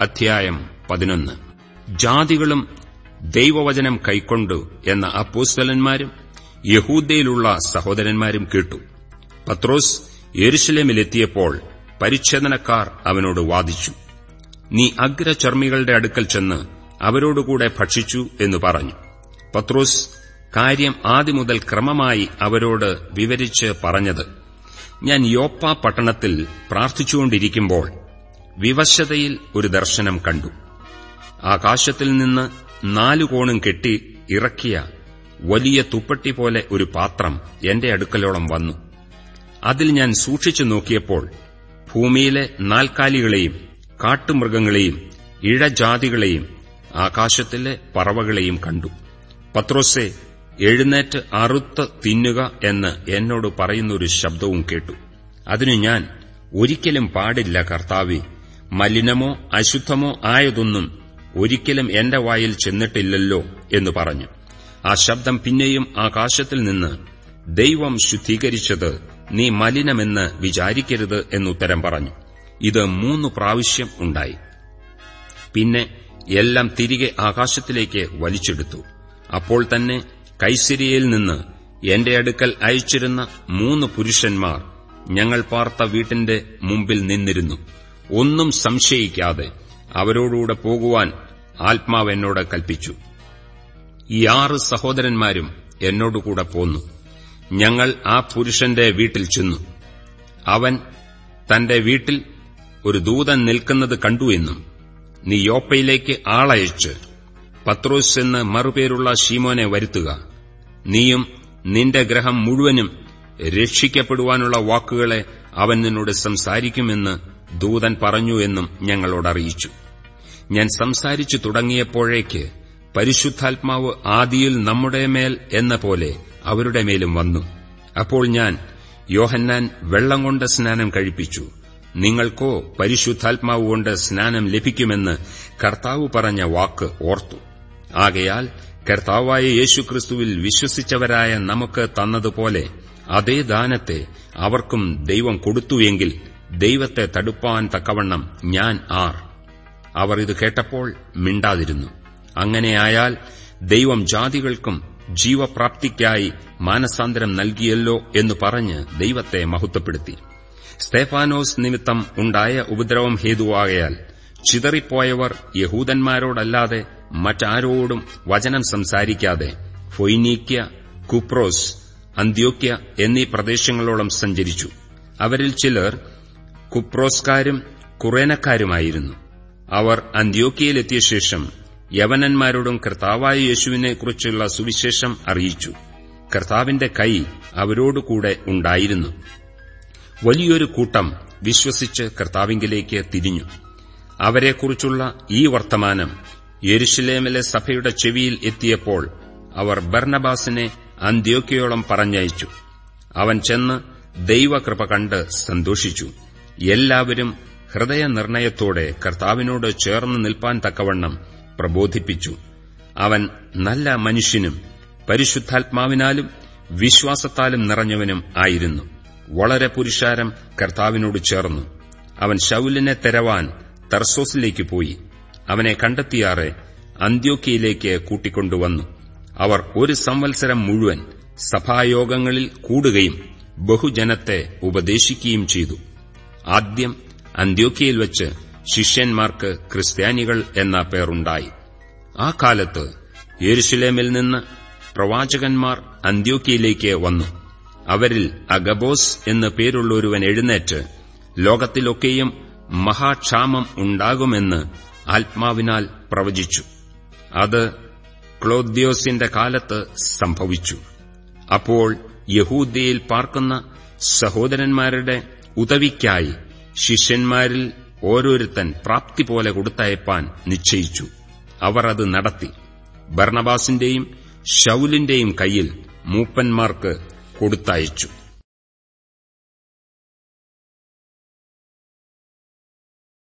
അധ്യായം പതിനൊന്ന്. ജാതികളും ദൈവവചനം കൈക്കൊണ്ടു എന്ന അപ്പോസ്തലന്മാരും യഹൂദയിലുള്ള സഹോദരന്മാരും കേട്ടു. പത്രോസ് യെരുഷലേമിലെത്തിയപ്പോൾ പരിച്ഛേദനക്കാർ അവനോട് വാദിച്ചു. നീ അഗ്രചർമ്മികളുടെ അടുക്കൽ ചെന്ന് അവരോടുകൂടെ ഭക്ഷിച്ചു എന്ന് പറഞ്ഞു പത്രോസ് കാര്യം ആദ്യമുതൽ ക്രമമായി അവരോട് വിവരിച്ച് പറഞ്ഞത് ഞാൻ യോപ്പ പട്ടണത്തിൽ പ്രാർത്ഥിച്ചുകൊണ്ടിരിക്കുമ്പോൾ വിവശതയിൽ ഒരു ദർശനം കണ്ടു. ആകാശത്തിൽ നിന്ന് നാലു കോണും കെട്ടി ഇറക്കിയ വലിയ തുപ്പട്ടി പോലെ ഒരു പാത്രം എന്റെ അടുക്കലോളം വന്നു. അതിൽ ഞാൻ സൂക്ഷിച്ചു നോക്കിയപ്പോൾ ഭൂമിയിലെ നാൽക്കാലികളെയും കാട്ടുമൃഗങ്ങളെയും ഇഴജാതികളെയും ആകാശത്തിലെ പറവകളെയും കണ്ടു. പത്രോസെ എഴുന്നേറ്റ് അറുത്ത് തിന്നുക എന്ന് എന്നോട് പറയുന്നൊരു ശബ്ദവും കേട്ടു. അതിനു ഞാൻ ഒരിക്കലും പാടില്ല കർത്താവെ മലിനമോ അശുദ്ധമോ ആയതൊന്നും ഒരിക്കലും എന്റെ വായിൽ ചെന്നിട്ടില്ലല്ലോ എന്ന് പറഞ്ഞു. ആ ശബ്ദം പിന്നെയും ആകാശത്തിൽ നിന്ന് ദൈവം ശുദ്ധീകരിച്ചത് നീ മലിനമെന്ന് വിചാരിക്കരുത് എന്നുത്തരം പറഞ്ഞു. ഇത് മൂന്ന് പ്രാവശ്യം ഉണ്ടായി. പിന്നെ എല്ലാം തിരികെ ആകാശത്തിലേക്ക് വലിച്ചെടുത്തു. അപ്പോൾ തന്നെ കൈസിരിയയിൽ നിന്ന് എന്റെ അടുക്കൽ അയച്ചിരുന്ന മൂന്ന് പുരുഷന്മാർ ഞങ്ങൾ പാർത്ത വീട്ടിന്റെ മുമ്പിൽ നിന്നിരുന്നു. ഒന്നും സംശയിക്കാതെ അവരോടുകൂടെ പോകുവാൻ ആത്മാവ് എന്നോട് കൽപ്പിച്ചു. ഈ ആറ് സഹോദരന്മാരും എന്നോടുകൂടെ പോന്നു. ഞങ്ങൾ ആ പുരുഷന്റെ വീട്ടിൽ ചെന്നു. അവൻ തന്റെ വീട്ടിൽ ഒരു ദൂതൻ നിൽക്കുന്നത് കണ്ടു എന്നും നീ യോപ്പയിലേക്ക് ആളയച്ച് പത്രോസ് എന്ന് മറുപേരുള്ള ഷീമോനെ വരുത്തുക. നീയും നിന്റെ ഗ്രഹം മുഴുവനും രക്ഷിക്കപ്പെടുവാനുള്ള വാക്കുകളെ അവൻ നിന്നോട് സംസാരിക്കുമെന്ന് ദൂതൻ പറഞ്ഞു എന്നും ഞങ്ങളോടറിയിച്ചു ഞാൻ സംസാരിച്ചു തുടങ്ങിയപ്പോഴേക്ക് പരിശുദ്ധാത്മാവ് ആദിയിൽ നമ്മുടെ മേൽ എന്ന പോലെ അവരുടെ മേലും വന്നു. അപ്പോൾ ഞാൻ യോഹന്നാൻ വെള്ളം കൊണ്ട് സ്നാനം കഴിപ്പിച്ചു. നിങ്ങൾക്കോ പരിശുദ്ധാത്മാവ് കൊണ്ട് സ്നാനം ലഭിക്കുമെന്ന് കർത്താവ് പറഞ്ഞ വാക്ക് ഓർത്തു. ആകയാൽ കർത്താവായ യേശുക്രിസ്തുവിൽ വിശ്വസിച്ചവരായ നമുക്ക് തന്നതുപോലെ അതേ ദാനത്തെ അവർക്കും ദൈവം കൊടുത്തുവെങ്കിൽ ദൈവത്തെ തടുപ്പാൻ തക്കവണ്ണം ഞാൻ ആർ. അവർ ഇത് കേട്ടപ്പോൾ മിണ്ടാതിരുന്നു. അങ്ങനെയായാൽ ദൈവം ജാതികൾക്കും ജീവപ്രാപ്തിക്കായി മാനസാന്തരം നൽകിയല്ലോ എന്ന് പറഞ്ഞ് ദൈവത്തെ മഹത്വപ്പെടുത്തി. സ്തേഫാനോസ് നിമിത്തം ഉണ്ടായ ഉപദ്രവം ഹേതുവാകയാൽ ചിതറിപ്പോയവർ യഹൂദന്മാരോടല്ലാതെ മറ്റാരോടും വചനം സംസാരിക്കാതെ ഫൊയ്നീക്യ കുപ്രോസ് അന്ത്യോക്യ എന്നീ പ്രദേശങ്ങളോളം സഞ്ചരിച്ചു. അവരിൽ ചിലർ കുപ്രോസ്കാരും കുറേനക്കാരുമായിരുന്നു. അവർ അന്ത്യോക്കിയയിലെത്തിയ ശേഷം യവനന്മാരോടും കർത്താവായ യേശുവിനെക്കുറിച്ചുള്ള സുവിശേഷം അറിയിച്ചു. കർത്താവിന്റെ കൈ അവരോടുകൂടെ ഉണ്ടായിരുന്നു. വലിയൊരു കൂട്ടം വിശ്വസിച്ച് കർത്താവിങ്കിലേക്ക് തിരിഞ്ഞു. അവരെക്കുറിച്ചുള്ള ഈ വർത്തമാനം യെരുഷലേമിലെ സഭയുടെ ചെവിയിൽ എത്തിയപ്പോൾ അവർ ബർണബാസിനെ അന്ത്യോക്കയോളം പറഞ്ഞയച്ചു. അവൻ ചെന്ന് ദൈവകൃപ കണ്ട് സന്തോഷിച്ചു. എല്ലാവരും ഹൃദയനിർണയത്തോടെ കർത്താവിനോട് ചേർന്ന് നിൽപ്പാൻ തക്കവണ്ണം പ്രബോധിപ്പിച്ചു. അവൻ നല്ല മനുഷ്യനും പരിശുദ്ധാത്മാവിനാലും വിശ്വാസത്താലും നിറഞ്ഞവനും ആയിരുന്നു. വളരെ പുരുഷാരം കർത്താവിനോട് ചേർന്നു. അവൻ ശൌലിനെ തെരവാൻ തർസോസിലേക്ക് പോയി. അവനെ കണ്ടെത്തിയാറെ അന്ത്യോക്കിയയിലേക്ക് കൂട്ടിക്കൊണ്ടുവന്നു. അവർ ഒരു സംവത്സരം മുഴുവൻ സഭായോഗങ്ങളിൽ കൂടുകയും ബഹുജനത്തെ ഉപദേശിക്കുകയും ചെയ്തു. ആദ്യം അന്ത്യോക്കിയയിൽ വച്ച് ശിഷ്യന്മാർക്ക് ക്രിസ്ത്യാനികൾ എന്ന പേരുണ്ടായി. ആ കാലത്ത് യെരുഷലേമിൽ നിന്ന് പ്രവാചകന്മാർ അന്ത്യോക്കിയയിലേക്ക് വന്നു. അവരിൽ അഗബോസ് എന്ന് പേരുള്ള ഒരുവൻ എഴുന്നേറ്റ് ലോകത്തിലൊക്കെയും മഹാക്ഷാമം ഉണ്ടാകുമെന്ന് ആത്മാവിനാൽ പ്രവചിച്ചു. അത് ക്ലോദ്യോസിന്റെ കാലത്ത് സംഭവിച്ചു. അപ്പോൾ യഹൂദ്യയിൽ പാർക്കുന്ന സഹോദരന്മാരുടെ ഉദവിക്കായി ശിഷ്യന്മാരിൽ ഓരോരുത്തൻ പ്രാപ്തി പോലെ കൊടുത്തയപ്പാൻ നിശ്ചയിച്ചു. അവർ അത് നടത്തി. ഭരണബാസിന്റെയും ഷൌലിന്റെയും കയ്യിൽ മൂപ്പന്മാർക്ക് കൊടുത്തയച്ചു.